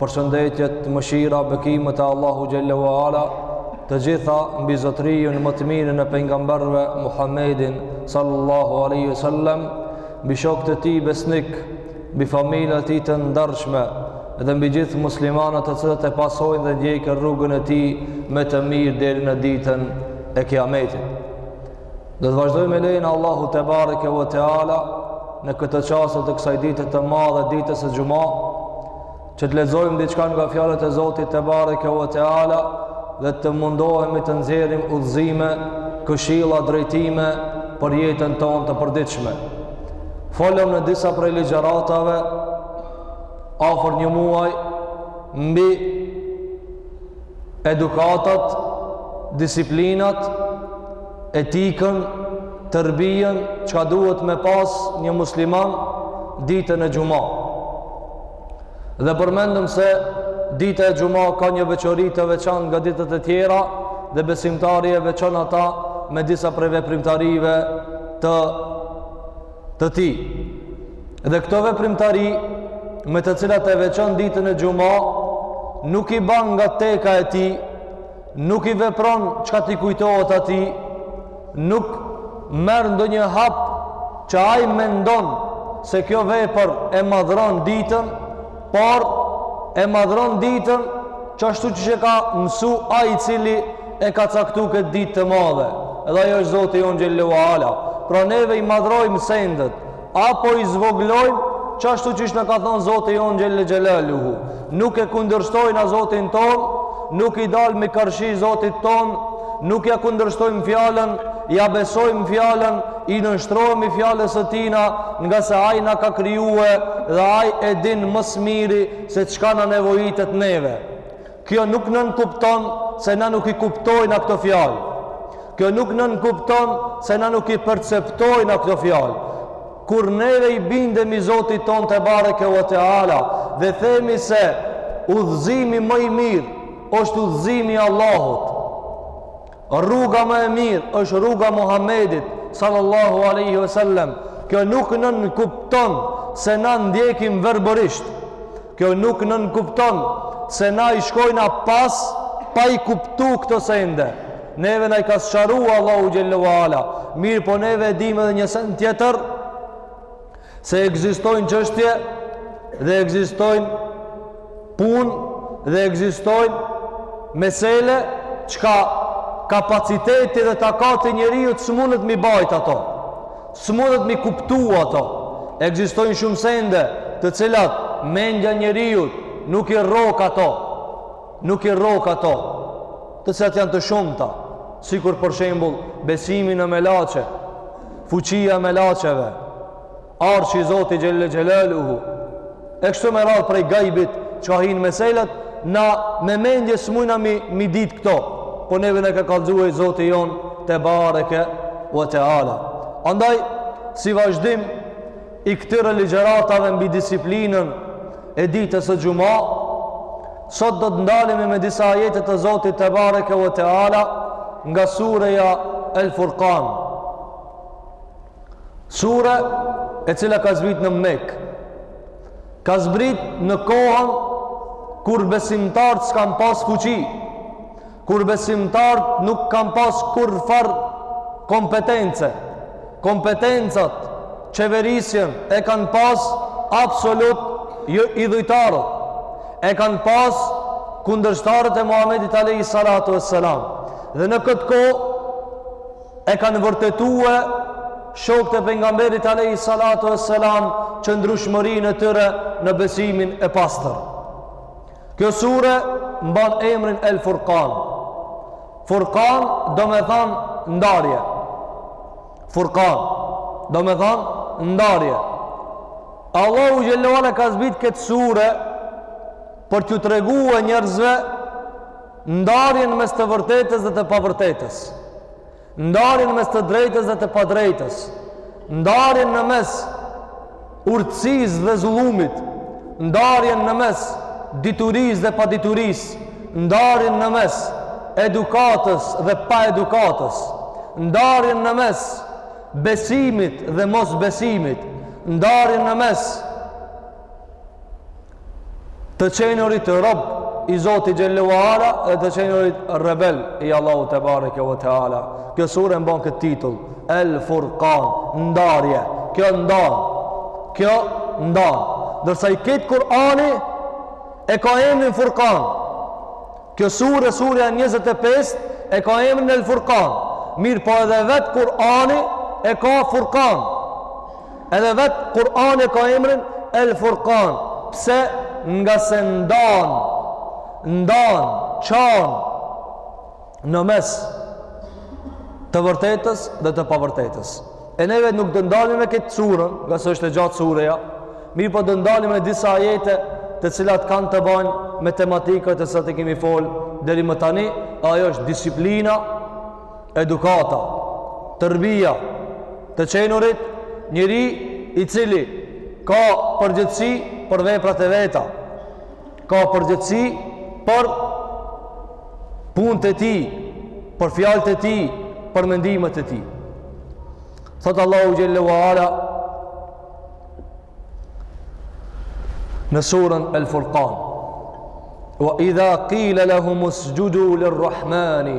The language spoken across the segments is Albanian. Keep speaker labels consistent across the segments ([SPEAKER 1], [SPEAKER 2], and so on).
[SPEAKER 1] Përshëndetjet, mëshira, bekimet e Allahut xhelle ue ala, të gjitha mbi zotëriun më të mirën e pejgamberëve, Muhammedin sallallahu alejhi ue selem, mbi shokët e tij besnikë, mbi familjen e tij të ndershme dhe mbi gjithë muslimanët të cilët e pasojnë dhe ndjekin rrugën e tij me të mirë deri në ditën e Kiametit. Do të vazhdojmë me lejen e Allahut tebareke ve teala në këto çaste të kësaj dite të madhe, ditës së xhuma, që të lexojmë diçka nga fjalët e Zotit tebareke ve teala dhe të mundohemi të nxjerrim udhëzime, këshilla, drejtime për jetën tonë të përditshme. Folëm në disa prej ligjëratave afër një muaj mbi edukatat, disiplinat, etikën, terbijen, çka duhet me pas një musliman ditën e xhuma. Dhe përmendëm se dita e xhuma ka një veçori të veçantë nga ditët e tjera dhe besimtari e veçon ata me disa prej veprimtarive të të tij. Dhe këto veprimtari me të cilat e veçon ditën e xhuma, nuk i ban nga teka e tij, nuk i vepron çka t'i kujtohet atij, nuk merr ndonjë hap që ai mendon se kjo vepër e madhëron ditën, Por e madhëron ditën qashtu qysh e ka mësu ai i cili e ka caktu këtë ditë të madhe. Edhe ai është Zoti jonë xhelle ue ala. Pra neve i madhërojmë sendet, apo i zvogëlojmë qashtu qysh na ka thonë Zoti jonë xhelle xhelaluhu. Nuk e kundërshtojna Zotin tonë, nuk i dalim karshi Zotit tonë, nuk ja kundërshtojmë fjalën, ja besojmë fjalën, i nënshtrohemi fjalës së tij na, ngase ai na ka kriju dhe ai e din më së miri se çka na nevojitet neve. Kjo nuk nënkupton se na nuk i kuptojna këto fjalë. Kjo nuk nënkupton se na nuk i perceptojna këto fjalë. Kur neve i bindemi Zotit tonë tebareke ve teala dhe themi se udhëzimi më i mirë është udhëzimi i Allahut. Rruga më e mirë është rruga e Muhamedit sallallahu alejhi ue selem. Kjo nuk nënkupton se na ndjekim verbërisht. Kjo nuk nënkupton se na i shkojna pas pa i kuptu këto sende. Neve na i ka sqaru Allahu xhelle ue ala. Mirëpo neve e dimë edhe një send tjetër Se ekzistojnë çështje dhe ekzistojnë punë dhe ekzistojnë mesele çka kapaciteti dhe takati njeriut smundet mi bajt ato. Smundet mi kuptu ato. Ekzistojnë shumë sende të cilat mendja njeriut nuk i rrok ato. Nuk i rrok ato, të cilat janë të shumta, sikur për shembull besimi në melaçe, fuqia e melaçeve, arshi i Zotit xhelle xhelaluhu. E kështu me radhë prej gajbit që ka hi n'meselat, na me mendje smujna mi, mi ditë këto, po neve na ka kalëzue Zoti jonë tebareke ve teala. Andaj, si vazhdim, i këtyre ligjëratave mbi disiplinën e ditës së xhuma sot do të ndalemi me disa ajete të Zotit tebareke ve teala nga sureja El Furqan sure e cila ka zbrit në Mekë ka zbrit në kohën kur besimtarët s'kan pas fuqi Kur besimtarët nuk kanë pas kurrfarë kompetence, kompetencat qeverisjen e kanë pas absolut idhujtarët, e kanë pas kundërshtarët e Muhammedit alejhi salatu ve selam. Dhe në këtë kohë e kanë vërtetue shokët e pejgamberit alejhi salatu ve selam që ndryshmërinë e tyre në besimin e pastër. Kjo sure mban emrin El Furkan. Furkan do me thanë ndarje. Furkan do me thanë ndarje. Allahu xhelle ve ala ka zbrit këtë sure për t'ju tregue njerëzve ndarjen mes të vërtetës dhe të pavërtetës. ndarjen mes të drejtës dhe të padrejtës, ndarjen në mes urtësisë dhe zullumit, ndarjen në mes diturisë dhe paditurisë, ndarjen në mes edukatës dhe paedukatës, ndarjen në mes besimit dhe mosbesimit, ndarjen në mes të qenurit rob i Zotit xhelle ve ala dhe të qenurit rebel i Allahut tebareke ve teala kjo sure mban këtë titull El Furkan ndarje kjo ndan kjo ndan ndërsa i krejt Kurani e ka emrin Furkan kjo sure surja 25 e ka emrin El Furkan mirëpo edhe vetë Kurani e ka Furkan Edhe vet Kur'ani e ka emrin El Furqan. Pse? Nga se ndan, ndan, çan në mes të vërtetës dhe të pavërtetës. E neve nuk do ndalemi me këtë surën, ngase është e gjatë sureja, mirëpo do ndalemi me disa ajete të cilat kanë të bëjnë me tematikat të cilat e kemi fol deri më tani, ajo është disiplina edukata, terbija, të qenurit njeri i cili ka përgjegjësi për veprat e veta, ka përgjegjësi për punët e tij, për fjalët e tij, për mendimet e tij. Thotë Allahu Xhelle wa Ala në surën El Furqan, wa idha kile lehumusxhudu lirrahmani,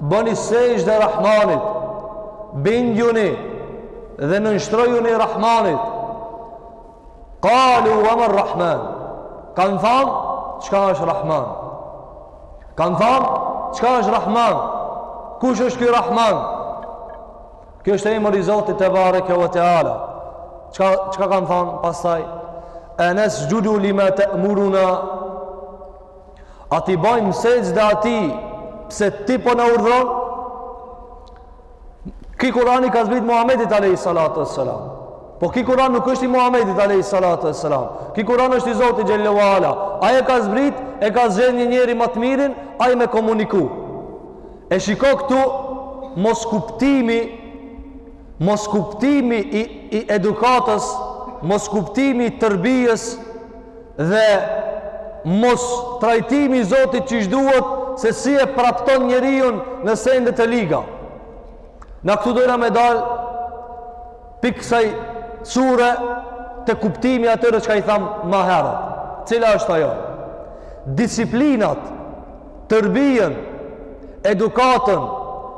[SPEAKER 1] Bëni sexhde Rahmanit, bindjuni dhe nënshtrojuni Rahmanit. Kalu wa mar Rahman. Kan tham, çka është Rahman? Kan tham, çka është Rahman? Kush është ky Rahman? Ky është emri i Zotit tebareke ve teala. Çka çka kan tham pastaj? Anasxhudu lima ta'muruna A t'i bajmë sexhde atij pse ti po na urdhëron? Ky Kurani i ka zbrit Muhammedit a.s. Po ky Kurani nuk është i Muhammedit a.s. Ky Kurani është i Zotit Xhelle ve Ala. Ai e ka zbrit, e ka zgjedh një njeri më të mirin, ai me komuniku. E shiko këtu, moskuptimi moskuptimi i, i edukatës, moskuptimi i terbijes dhe mostrajtimi i Zotit qysh duhet se si e prapton njeriun në sendet e liga. Na këtu dojna me dal pi kësaj sure te kuptimi i atyre çka i thamë ma herët. Cila është ajo? Disiplinat terbijen, edukatën,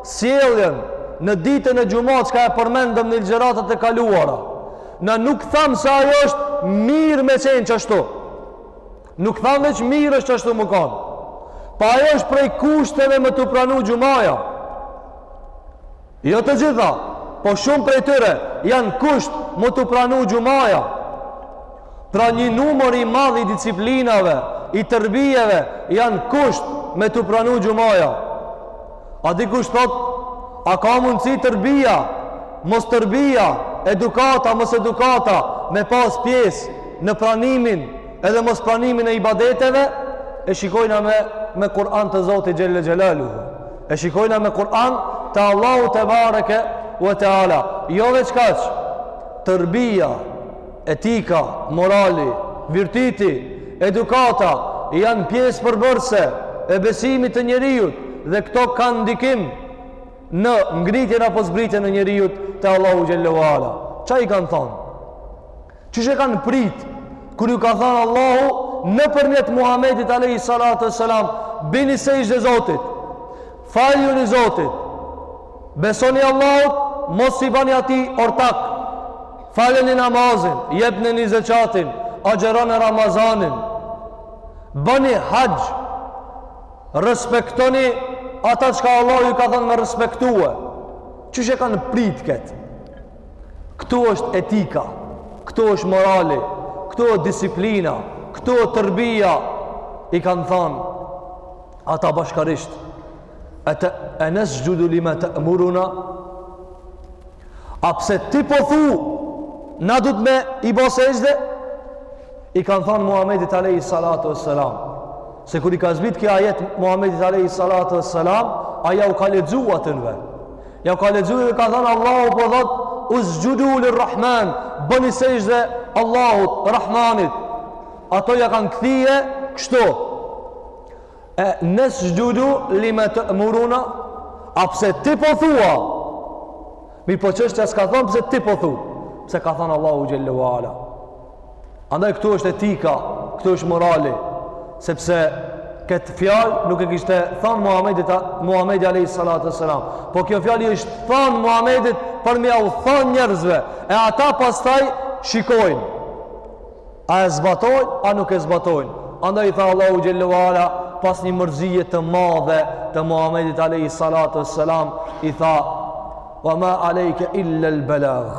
[SPEAKER 1] sjelljen në ditën e xhumas çka e përmendëm në ligjëratat e kaluara. Na nuk thamë se ajo është mirë me qenë qashtu. Nuk thamë veç mirë është qashtu me kanë. Po ajo është prej kushteve me t'u pranu xhumaja. Jo të gjitha, po shumë prej tyre janë kusht me t'u pranu xhumaja. Pra një numër i madh i disiplinave, i terbijeve janë kusht me t'u pranu xhumaja. A dikush thot, a ka mundësi terbija, mosterbija, edukata, mosedukata, me pas pjesë në pranimin edhe mospranimin e ibadeteve, e shikojna me, me Kur'an të Zotit Xhelle Xhelaluhu. E shikojna me Kur'an te Allahu tebareke ue teala. Jo veç kaq, tërbija, etika, morali, virtyti, edukata, janë pjesë përbërëse e besimit të njeriut dhe këto kanë ndikim në ngritjen apo zbritjen e njeriut te Allahu xhelle ue ala. Ça i kanë thonë? Qysh e kanë prit, kur ju ka thënë Allahu, nëpërmjet Muhammedit alejhi salatu ue selam, bini sexhde Zotit, faljuni Zotit, besoni Allahut, mos i bani atij ortak, faleni namazin, jepneni zeqatin, agjërone Ramazanin, bani haxh, respektoni ata çka Allahu ju ka thënë me respektue, qysh e kanë prit këtë, Këtu është etika, këtu është morali, këtu është disiplina, këtu është tërbija, i kanë thanë ata bashkarisht, e të enesxhudu lima te'muruna, a pse ti po thu, na duhet me i bo sexhde, i kanë thanë Muhammedit alejhi salatu ue selam, se kur i ka zbrit ky ajet Muhammedit alejhi salatu ue selam, ai jau ka lexu atyneve, Ja ka lexu dhe ka thënë Allahu po thot usxhudu lirrahman, bëni sexhde Allahut, Rahmanit. Ato ja kanë kthy kështu. Enesxhudu lima ta'muruna, a pse ti po thua? Mirëpo çështja s'ka thënë pse ti po thua. Pse ka thënë Allahu xhelle ue ala. Andaj këtu është etika, këtu është morali, sepse këtë fjalë nuk e kishte thënë Muhamedi Muhamedi alayhi salatu wasalam. Po kjo fjalë i është thënë Muhamedit për me jau thanë njerëzve, e ata pastaj shikojnë. A e zbatojnë, a nuk e zbatojnë. Andaj i tha Allahu xhelle ue ala pas një mërzie të madhe të Muhamedit alayhi salatu wasalam i tha: "Wa ma alayka illa al-balagh."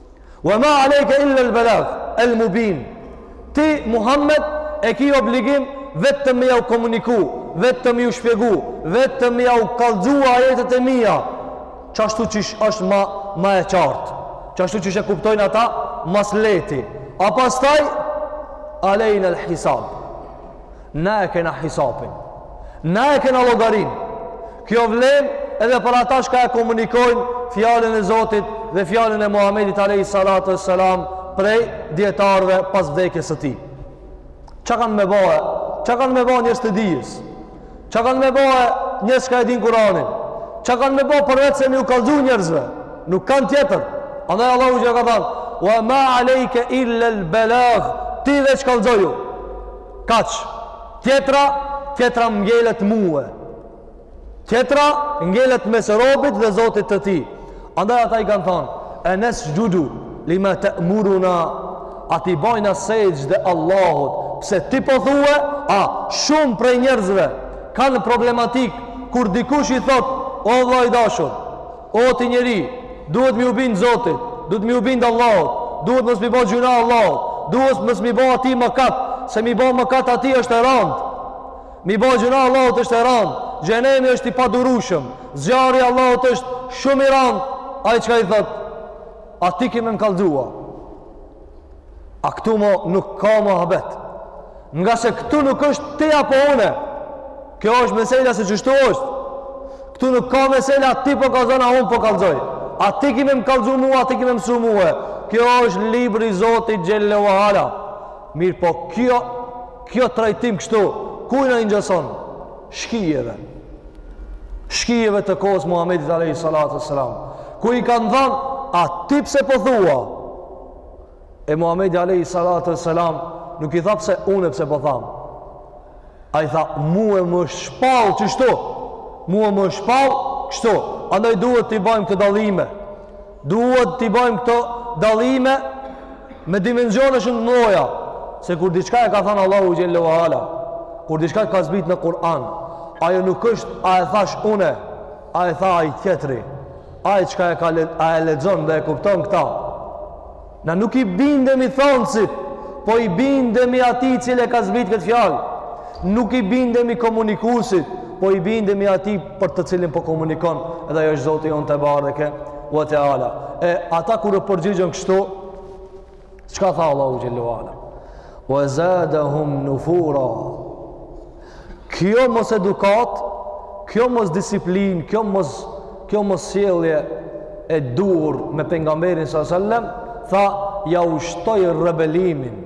[SPEAKER 1] Wa ma alejke illa al-balagh al-mubin. Ti Muhammed e ki obligim vetëm me jau komuniku, vetëm me ju shpjegu, vetëm me jau kallxu ajetet e mia. Qashtu që është ma, ma e qartë. Qashtu qysh e kuptojnë ata ma së lehti. A pastaj alejna al-hisab. Na e kena hisapin. Na e kena llogarinë. Kjo vlen edhe për ata çka e komunikojnë fjalën e Zotit dhe fjalën e Muhammedit alejhi salatu ue selam prej dijetarëve pas vdekjes së tij. Ça kanë me ba? Ça kanë me ba njerëz të dijes? Ça kanë me ba njerëz çka e dinë Kuranin? Ça kanë me ba përveç se mi u kallxu njerëzve? Nuk kanë tjetër. Andaj Allahu ça ka thanë, wa ma alejke illa l-belag, ti veç kallxoju. Kaq. Tjetra, tjetra ngelet mue. Tjetra ngelet mes robit dhe Zotit të tij. Andaj ata i kanë thënë: "Enesxhudu lima ta'muruna" A t'i bojna sexhde Allahut Pse ti po thue A shumë prej njerëzve Kanë problematik Kur dikush i thotë O vlla i dashur O ti njeri, duhet m'iu bind Zotit, duhet m'iu bind Allahut, duhet mos m'i bo gjynah Allahut, duhet mos m'i bo atij mëkat, se m'i bo mëkat atij është e randë. M'i bo gjynah Allahut është e randë. Xhehnemi është i padurushëm. Zjarri i Allahut është shumë i randë. Ai çka i thotë? A ti ki me më kallxu a? A këtu mo nuk ka muhabet. Ngase këtu nuk është ti apo une. Kjo është mesela se qështu është. Këtu nuk ka mesela a ti po kallzon a unë po kallzoj. A ti ki me më kallzu mua, a ti ki me më mësu mua. Kjo është libri i Zotit xhel-le ue ala. Mirëpo kjo, kjo trajtim kështu. Kujt na i ngjason? Shkijeve. Shkijeve të kohës Muhamedit alejhi salatu ues-selam. Ku i kanë thanë, a ti pse po thua? e Muhamedi alejhi salatu ues-selam nuk i tha pse unë pse po tham. Ai tha mua më shpall qështu. Mua më shpall kështu. Andaj duhet të bëjmë këto dallime. Duhet të bëjmë këto dallime me dimensione shumë të mdhaja. Se kur diçka e ka thënë Allahu xhel-le ue ala, kur diçka ka zbrit në Kur'an, ajo nuk është a e thashë unë, a e tha ai tjetri. Ai çka e ka a e lexon dhe e kupton këta. Na nuk i bindemi thonësit, po i bindemi atij i cili e ka zbrit këtë fjalë. Nuk i bindemi komunikuesit, po i bindemi atij për të cilin po komunikon, edhe ajo është Zoti jonë tebareke ue teala. E ata kur u përgjigjen kështu, Çka tha Allahu xhel-le ue ala? Ue zadehum nufura. Kjo mosedukatë, kjo mosdisiplinë, kjo mos, kjo mossjellje e duhur me Pejgamberin së sëllem, tha jau shtoi rebelimin.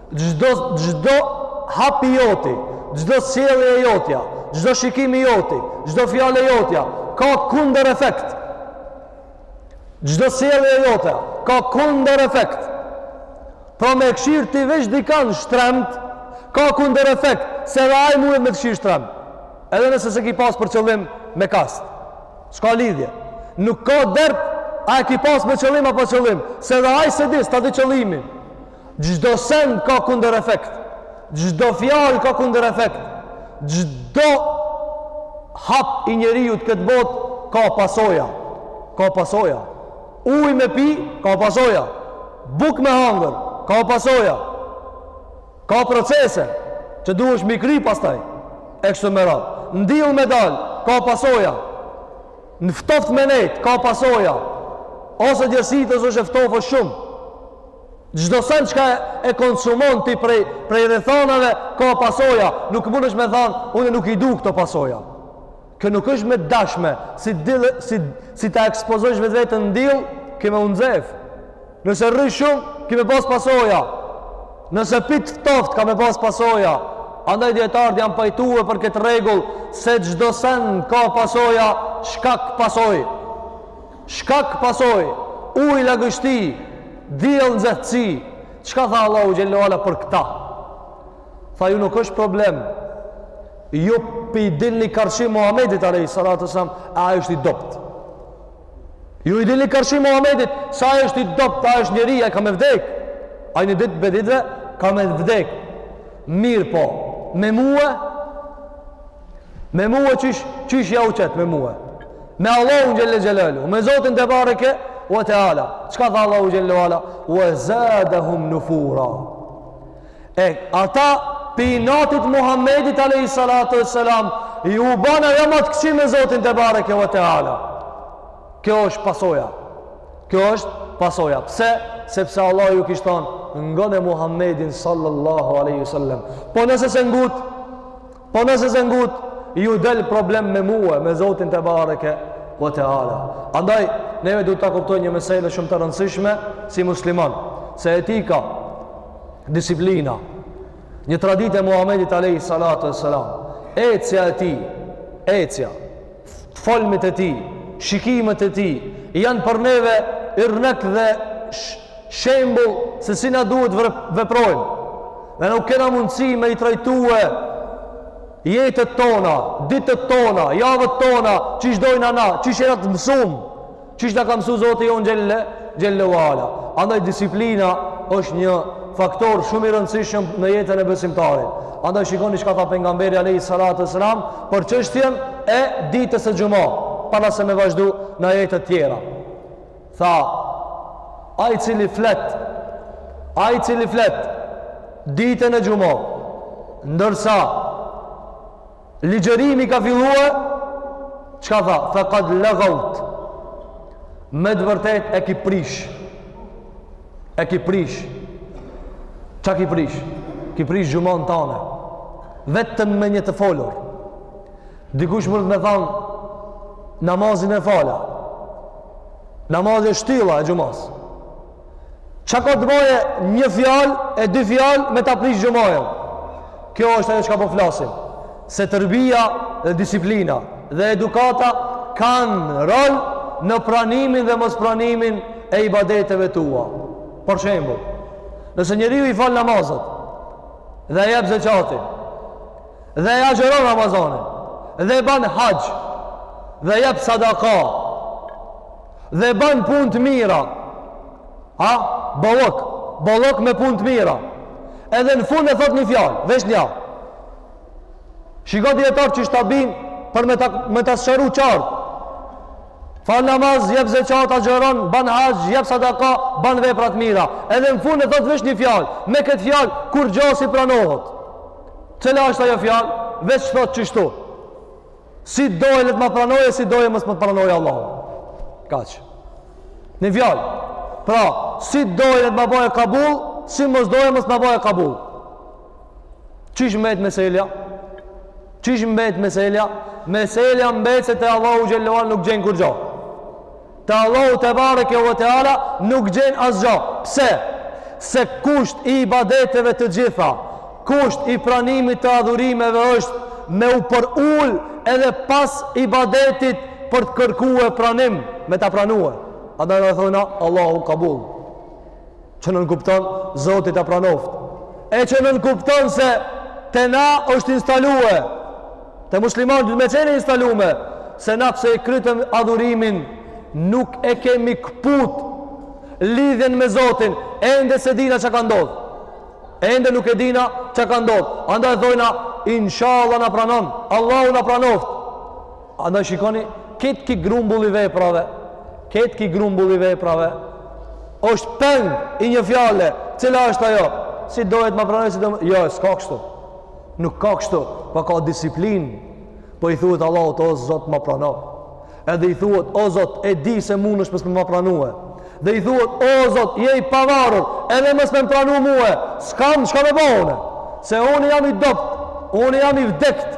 [SPEAKER 1] Çdo çdo hap i joti, çdo sjellje e jotja, çdo shikim i joti, çdo fjalë e jotja ka kundër efekt. Çdo sjellje e jotja ka kundër efekt. Pra me kqyr ti veç dikan shtremt, ka kundër efekt, se edhe ai mundet me të kqyr shtremt. Edhe nëse s'e ki pas për qëllim me kast. S'ka lidhje. Nuk ka dert, a e ki pas me qëllim a pa qëllim. Se edhe ai s'e di, s'ta di qëllimin. Çdo send ka kundër efekt. Çdo fjalë ka kundër efekt. Çdo hap i njeriut n'këtë botë ka pasoja. Ka pasoja. Ujë me pi ka pasoja. Bukë me hangër ka pasoja. Ka procese që duhesh me i kry pastaj. E kështu me radhë. N'dill me dalë ka pasoja. Në ftoftë me nejt ka pasoja. Ose djersit ose është e ftoftë shumë. Çdo send çka e konsumon ti prej prej rrethanave ka pasoja, nuk mundesh me thanë, unë nuk i du këto pasoja. Kjo nuk është me dashme, si dill, si si ta ekspozojsh vetveten në dill, ke me u nxeh. Nëse rri shumë, ke me pas pasoja. Nëse pi t'ftoftë, ka me pas pasoja. Andaj dijetarët janë pajtuar për këtë rregull se çdo send ka pasoja, shkak pasojë. Shkak, pasojë, ujë, lagështi, diell, nxehtësi. Çka tha Allahu xhelle ue ala për këta? Tha ju nuk është problem. Ju p'i dilni karshi Muhamedit alejhi salatu ue selam, a është i dobët? Ju i dilni karshi Muhamedit, se është i dobët, a është njeri, a ka me vdek? Ai një ditë prej ditëve, ka me vdek. Mirëpo, me mua, Me mua qysh, qysh jau qet me mua. Me Allahun xhelle xhelaluhu, me Zotin tebareke ue teala. Çka tha Allahu xhelle ue ala? Ue zadehum nufura. E ata pi inatit Muhammedit alejhi salatu ue selam, ju ban edhe ma t'kqi me Zotin tebareke ue teala. Kjo është pasoja. Kjo është pasoja. Pse? Sepse Allah ju kish thanë ngone Muhammedin sallallahu alejhi ue selem. Po nëse s'e ngut, Po nëse s'e ngut, ju del problem me mua, me Zotin tebareke ue teala. Andaj neve duhet ta kuptojmë një meselë shumë të rëndësishme si musliman, se etika, disiplina, një traditë e Muhamedit alejhi salatu ue selam, ecja e tij, ecja t'folmet e tij, shikimet e tij, janë për neve irnek dhe shembul se si na duhet t'veprojmë. Dhe nuk kena mundësi me i trajtue jetët tona, ditët tona, javët tona, qysh dojmë na, qysh jena të mësumë. Qysh na ka mësu Zoti jonë xhelle, xhelle ue ala. Andaj disiplina është një faktor shumë i rëndësishëm në jetën e besimtarit. Andaj shikoni çka tha pejgamberi alejhi salatu ue selam për çështjen e ditës së xhuma, para se me vazhdu në ajetet tjera. Tha, ai i cili flet, ai i cili flet, ditën e xhuma, ndërsa, Ligjërimi ka fillue, çka tha, fekad legaut, me të vërtet e ki prish, e ki prish, ça ki prish, ki prish xhumanë tanë, vetëm me një të folur, dikush munet me thanë, namazin e fala, namazin e shtylla e xhumasë, Ça ka të baje një fjal e dy fjal me ta prish xhumanë? Kjo është ajo çka po flasim. Se terbija dhe disiplina dhe edukata kanë rol në pranimin dhe mos pranimin e ibadeteve tua. Por shembull, nëse njeriu i fal namazet dhe e jep zeqatin dhe e agjëron Ramazanin dhe e ban haxh dhe e jep sadaka dhe ban punë të mira. Ha, bollok, bollok me punë të mira. Edhe në fund e thot një fjalë, veç nja. Shikoj dijetarët qysh ta bijn për me ta sqaru qartë. Fal namaz, jep zeqat, agjeron, ban haxh, jep sadaka, ban vepra t'mira. Edhe në fund e thot veç një fjalë. Me këtë fjalë, kurgja s'i pranohet. Cila është ajo fjalë? Veç thot qishtu. Si doje let ma pranoje, si doje mos ma pranoje Allahu. Kaq. Një fjalë. Pra, si doje let ma baje kabul, si mos doje mos t'ma baje kabul. Çish mbet meselja? Çish mbet meselja? Meselja mbet se te Allahu xhele ue ala nuk gjen kurgjo. Te Allahu tebareke ve teala nuk gjen asgjë. Pse? Se kusht i ibadeteve të gjitha, kusht i pranimit të adhurimeve është me u përul edhe pas ibadetit për të kërkue pranim, me ta pranue. Andaj na thona Allahu kabul. Që nënkupton, Zoti ta pranoftë. E që nënkupton se te na është instalue, te muslimanët me qenë instalune, se na pse e krytem adhurimin, nuk e kemi këput lidhjen me Zotin, ende s'e dina ça ka ndodh. Ende nuk e dina ça ka ndodh. Andaj thojna, inshallah na pranon, Allahu na pranoftë. Andaj shikoni, ketë ki grumbull i veprave, ketë ki grumbull i veprave, është peng i një fjale, cila është ajo, si do let ma pranojë, si do, jo, s'ka kështu, nuk ka kështu, pa po ka disiplin, po i thuhet Allahut, o Zot ma prano, edhe i thuhet, o Zot, e di se munesh mos me ma pranue, dhe i thuhet, o Zot, je i pavarur, edhe mos me m' pranu mue, s'kam çka me bo une, se unë jam i dobt, unë jam i vdekt,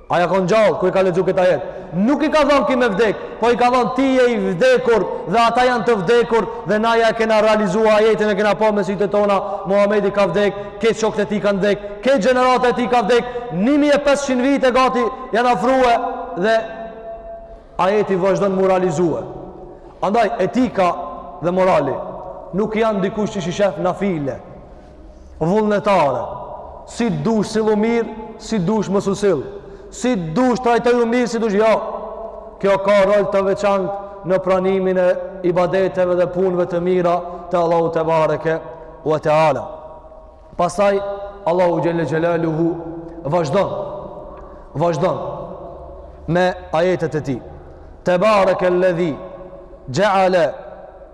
[SPEAKER 1] A ja ka ken gjall kur i ka lexu këtë ajet? Nuk i ka thënë ki me vdek, po i ka thënë ti je i vdekur dhe ata janë të vdekur dhe na ja e kena realizue ajetin e kena pa me sytë tona, Muhamedi ka vdek, edhe shokët e tij kanë vdek, edhe gjenerata e tij ka vdek, 1500 vite gati janë afrue dhe ajeti vazhdon m'u realizue. Andaj, etika dhe morali nuk janë diçka që shihet na file, vullnetare. Si t'dush sillu mirë, si t'dush mos u sill. Si t'dush trajtoju mirë, si t'dush jo. Kjo ka rol të veçantë në pranimin e ibadeteve dhe punëve të mira te Allahu tebareke ue teala. Pastaj Allahu xhelle xhelaluhu vazhdon. Vazhdon me ajetet e tij. Tebareke lledhi xheale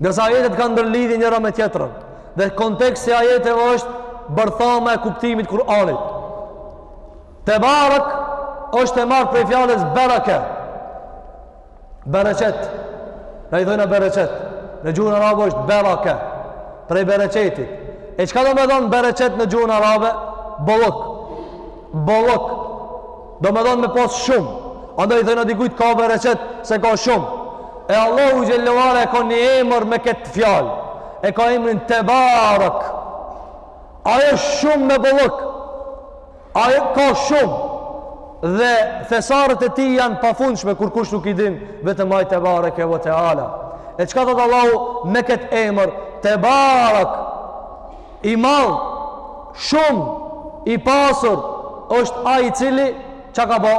[SPEAKER 1] Ndërsa ajetet kanë ndërlidhje njëra me tjetrën dhe konteksti i ajeteve është bërthama e kuptimit të Kur'anit. Tebarek është e marrë prej fjalës bereke. Bereqet. Na i thojna bereqet. Në gjuhën arabe është bereke. Prej bereqetit. E çka domethon bereqet në gjuhën arabe? Bollok. Bollok. Domethonë me pas shumë. Andaj i thojna dikujt ka bereqet se ka shumë. E Allahu xhelle ue ala e ka një emër me këtë fjalë. E ka emrin tebarek. Ai jep shumë me bollëk. Ai ka shumë. Dhe thesaret e tij janë të pafundshme kurkush nuk i din vetëm ai tebareke ue teala. E çka thotë Allahu me këtë emër tebarek. I madh, shumë, i pasur, është ai i cili, çka ka bo?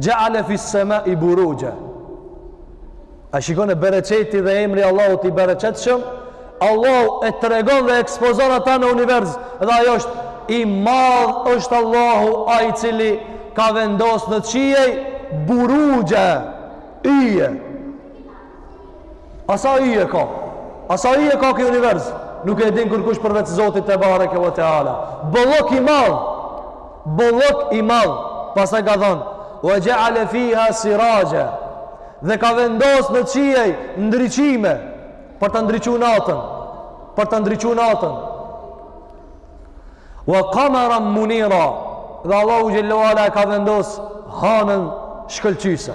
[SPEAKER 1] Xheale fis-semai buruxha. A shikon e bereqeti dhe emri i Allahut i bereqetshëm, Allahu e tregon dhe e ekspozon ata në univers, dhe ajo është, i madh është Allahu ai i cili ka vendos në qiej, buruxha, yje. E sa yje ka. E sa yje ka ky univers. Nuk e din kërkush përveç Zotit tebareke ue teala. Bollok i madh. Bollok i madh. Pastaj ka thonë. Ue xheale fiha siraxha. Dhe ka vendos në qiej ndriçime. Për ta ndriçu natën. Për ta ndriçu natën. Ue kameran munira. Dhe Allahu xhelle ue ala e ka vendos hanën shkëlqyse.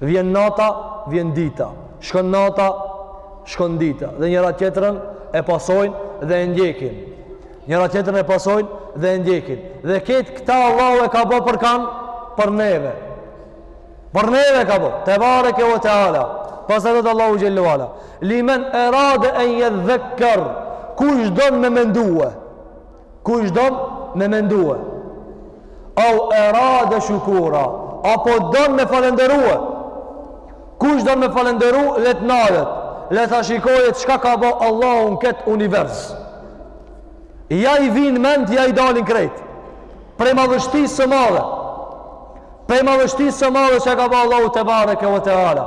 [SPEAKER 1] Vjen nata, vjen dita. Shkon nata, shkon dita. Dhe njëra tjetrën e pasojnë dhe e ndjekin. Njëra tjetrën e pasojnë dhe e ndjekin. Dhe ketë këta Allahu e ka bo për kan, për neve. Për neve e ka bo. Tebareke ue teala. Pastaj thot Allahu xhelle ue ala. Limen erade en jedhdhekker. Kush don me mendue. Kush don me mendue. Au erade shukura, apo don me falënderue. Kush don me falënderue, le të nalet. Le ta shikojë çka ka ba Allahu në këtë univers. Ja i vin mend, ja i dalin krejt. Prej madhështisë së madhe. Prej madhështisë së madhe që ka ba Allahu tebareke ve teala.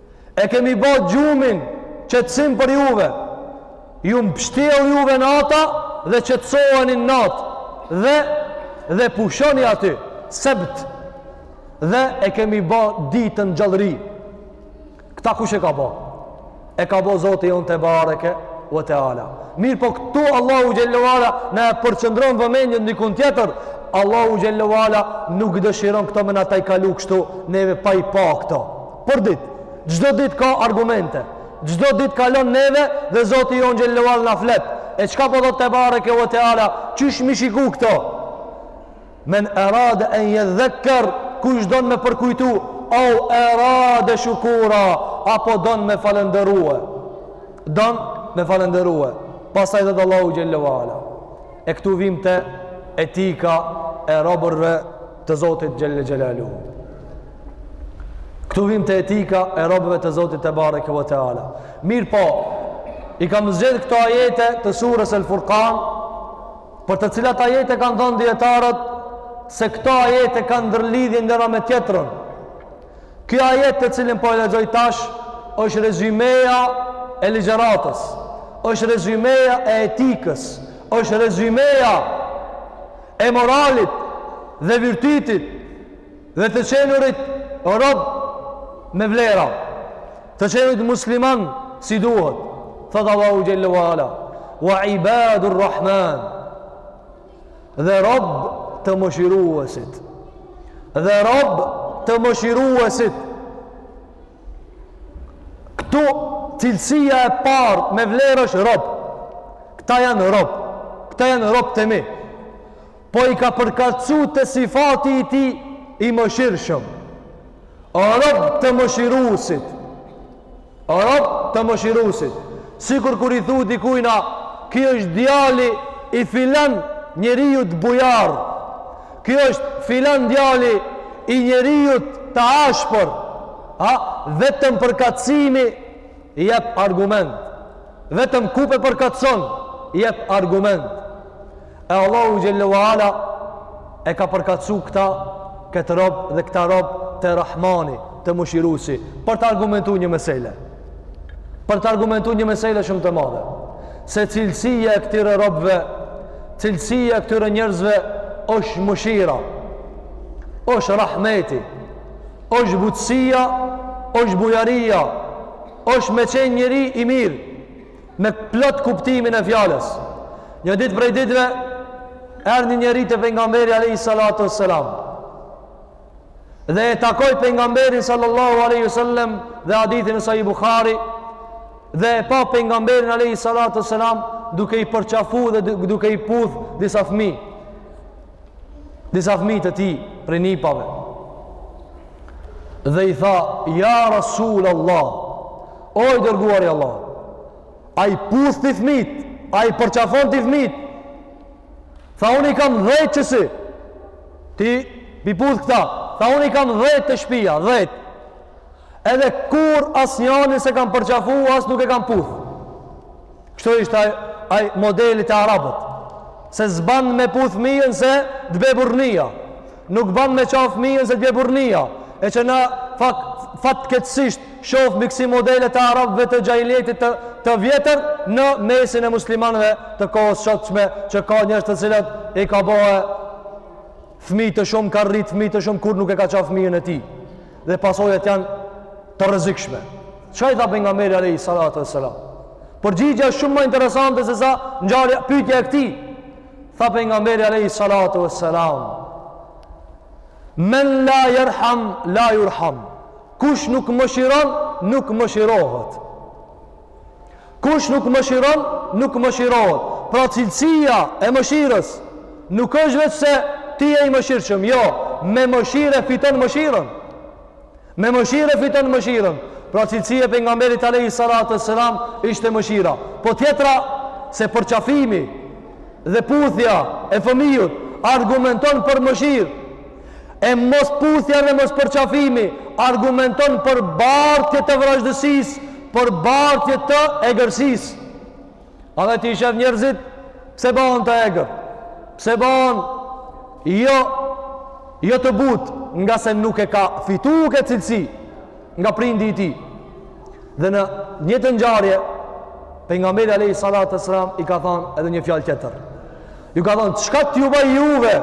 [SPEAKER 1] E kemi ba gjumin qetësim për juve. Ju mbështjell juve nata dhe qetësoheni natë. Dhe, dhe pushoni aty, sebt. Dhe e kemi ba ditën gjallëri. Këta kush e ka bo? E ka bo Zoti jonë tebareke ve teala. Mirëpo këtu Allahu xhele ve ala na e përqendron vëmendjen dikun tjetër. Allahu xhele ve ala nuk dëshiron këto me na i kalu kështu neve pa i pa këto. Për ditë, çdo ditë ka argumente. Çdo ditë kalon neve dhe Zoti jonë xhele ve ala na flet. E çka po thotë tebareke ve teala, qysh m'i shiku këto. Men erade en jedhekker, kush don me përkujtu, au erade shukura, apo don me falënderue. Don me falënderue. Pastaj thotë Allahu xhele ve ala. E këtu vim te etika e robërve të Zotit xhele xhelaluhu. Këtu vim te etika e robëve të Zotit tebareke ve teala. Mirëpo, i kam zgjedh këto ajete të surës El Furkan, për të cilat ajete kanë thënë dijetarët, se këto ajete kanë ndërlidhje njëra me tjetrën. Kjo ajet të cilin po e lexoj tash, është rezymeja e ligjëratës, është rezymeja e etikës, është rezymeja e moralit dhe virtytit, dhe të qenurit rob me vlera të qenurit musliman si duhet thotë Allahu xhele ve ala ve ibadur Rahman dhe robt e mëshiruesit dhe robt e mëshiruesit këtu cilësia e parë me vlerë është rob këta janë rob këta janë rob të mi Po i ka përkatësu te sifati i tij i mëshirshëm. O rob të mëshirusit. O rob të mëshirusit. Sikur kur i thu dikujna, ky është djali i filan njeriut bujar. Ky është filan djali i njeriut të ashpër. Ha, vetëm përkatësimi jep argument. Vetëm kur po e përkatëson jep argument. E Allahu Xhelle wa Ala e ka përkatësu këta, këtë rob dhe këta rob te Rahmani, te Mëshiruesi, për të argumentu një mesele. Për të argumentu një mesele shumë të madhe. Se cilësia e këtyre robve, cilësia e këtyre njerëzve, është Mëshira, është Rahmeti, është Butësia, është Bujaria, është me qenë njeri i mirë, Me plot kuptimin e fjalës. Një ditë prej ditëve erdhi një njeri te pejgamberi alayhi salatu wassalam. Dhe e takoi pejgamberin sallallahu alaihi wasallam dhe hadithi në sahih Buhari dhe e pa pejgamberin alayhi salatu wassalam duke i përqafu dhe duke i puth disa fëmijë. disa fëmijë të tij prej nipave. Dhe i tha, "Ja Rasul Allah, o i dërguari i Allahut, a i puth ti fëmijt, a i përqafon ti fëmijt." Tha unë i kam 10 kësi. Ti pi puth këta. Tha unë i kam 10 te shpia, 10. Edhe kurrë asnjënin s'e kam përqafu, as nuk e kam puth. Kështu ishte ai, ai modeli te arabët. Se s'ban me puth fëmijën se të bje burrnia. Nuk ban me qa fëmijën se të bje burrnia. E që na fak, fatkeqësisht shofim kësi modele të arabëve të xhahilijetit të, të vjetër në mesin e muslimanëve të kohës sotshme që ka njerëz të cilët i ka bo fëmijtë shumë, ka rritë fëmijtë shumë kurrë nuk e ka qa fëmijën e tij. dhe pasojat janë të rrezikshme. Çka i tha pejgamberi alayhi salatu wassalam? Përgjigja shumë më interesante se sa ngjarja pyetja e këtij. Tha pejgamberi alayhi salatu wassalam: Men la yerham la yurham. Kush nuk mëshiron, nuk mëshirohet. Kush nuk mëshiron, nuk mëshirohet. Pra cilësia e mëshirës nuk është veç se ti je i mëshirshëm, jo, me mëshirë e fiton mëshirën. Me mëshirë e fiton mëshirën. Pra cilësia e pejgamberit alayhi salatu wassalam ishte mëshira. Po tjetra se përqafimi dhe puthja e fëmijut argumenton për mëshirë, e mosputhja dhe mospërqafimi argumenton për bartje të vrazhdësisë, për bartje të egërsisë. Edhe ti i shef njerëzit, pse bëhen të egër, pse bëhen jo, jo të butë, ngase nuk e ka fitu ket cilësi nga prindi i tij. Dhe në njëjtën ngjarje, pejgamberi alayhi salatu wassalam, i ka thanë edhe një fjalë tjetër. Ju ka thanë, çka t'ju baj juve,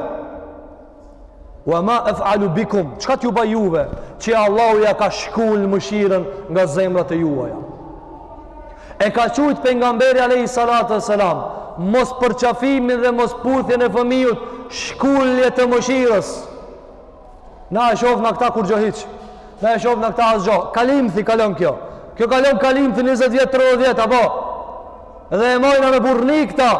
[SPEAKER 1] Wa ma ef'alu bikum, çka t'ju bëj juve, që Allahu ja ka shkull mëshirën nga zemrat e juaja. E ka qujtë pejgamberi alejhi salatu ve selam, mos përqafimin dhe mos puthjen e fëmijës, shkullje të mëshirës. Na e shofë në këta kurgjo hiç, na e shofim në këta asgjo, kalimthi kalon kjo, kjo kalon kalimthi 20 vjet, 30 vjet, apo? Dhe e majna me burrni këta,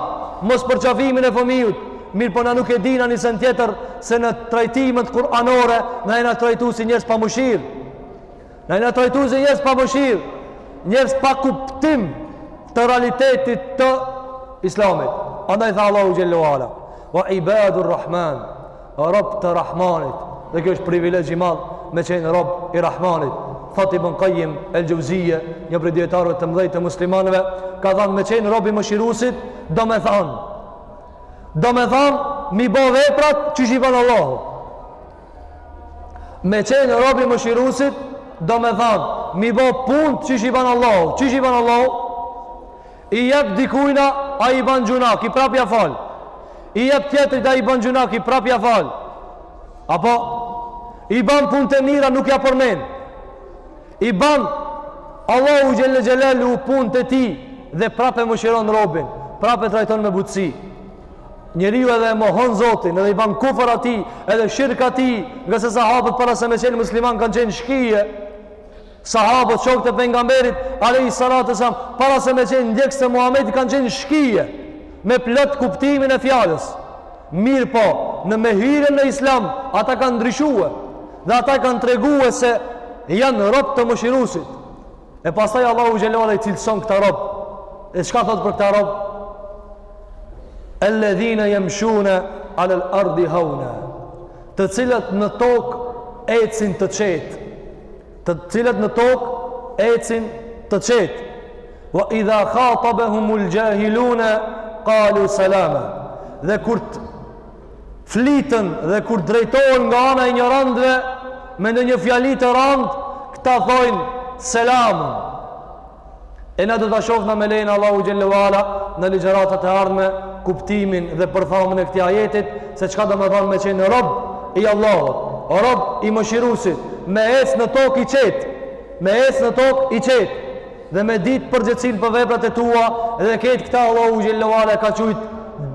[SPEAKER 1] mos përqafimin e fëmijut, mirëpo na nuk e dina një sen tjetër se në trajtimet kuranore na e na trajtu si njerëz pa mëshirë na e na trajtu si njerëz pa mëshirë njerëz pa kuptim të realitetit të islamit andaj tha Allahu xhelle ve ala wa ibadur Rahman rob të Rahmanit dhe kjo është privilegj i madh me qenë rob i Rahmanit thot Ibn Kajim el Xhevzije një prej dijetarëve të mdhej të muslimanve ka thanë me qenë rob i mëshirusit domethanë domethanë m'i bo veprat qysh i ban Allahu me qenë rob i mëshirusit domethanë m'i bo punët qysh i ban Allahu qysh i ban Allahu I jep dikujna, ai ban gjunah, i prap ja fal. I jep tjetrit, ai ban gjunah, i prap ja fal. Apo, i ban punt e mira, nuk ja përmen. I ban, Allahu xhelle xhelaluhu punt e tij, dhe prap e mëshiron robin, prap e trajton me butësi. Njeriu edhe e mohon zotin, edhe i ban kufër atij, edhe shirk atij, ngase sahabët para se me qenë musliman kanë qenë shkije. Sahabët shokët e Pejgamberit alejhi salatu ve selam para se me qenë ndjekës të Muhamedit kanë qenë shkije me plot kuptimin e fjalës. Mirpo, në me hyrjen në Islam, ata kanë ndryshuar dhe ata kanë treguar se janë rob të mëshiruesit. E pastaj Allahu xhelle ve ala i cilëson këta rob. E çka thot për këta rob? Alladhina yamshuna ala al-ardi hauna. të cilët në tokë ecin të qetë të cilët në tokë ecin të qetë wa idha khatabahumul jahilun qalu salama dhe kur flitën dhe kur drejtohen nga ana e injorantëve me ndonjë fjali të rand këta thojnë selam E na do ta shohna me lejen e Allahut xhelle ve ala në ligjeratat e ardhme kuptimin dhe përthamin e këtij ajetit se çka domethanë me qenë rob i Allahut, rob i mëshirusit, me ecë në tokë i qetë, me ecë në tokë i qetë dhe me ditë përgjegjsinë për veprat e tua dhe ketë këta Allahu xhelle ve ala ka qujt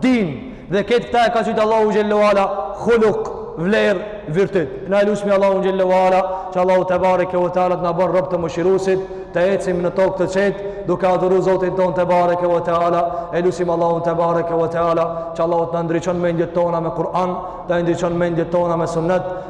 [SPEAKER 1] din Dhe ketë këta e ka qujt Allahu Xhel-le ue Ala Khuluk, vlerë, virtyt Na e lusmi Allahun Xhel-le ue Ala Që Allahu tebareke ue teala Të na bën robë të mëshirusit Të ecim në tokë të qetë Duke adhuru Zotin ton tebareke ue teala E lusim Allahun tebareke ue teala Që Allahu të na ndriçon mendjet tona me Kur'an Të na i ndriçon mendjet tona me sunnet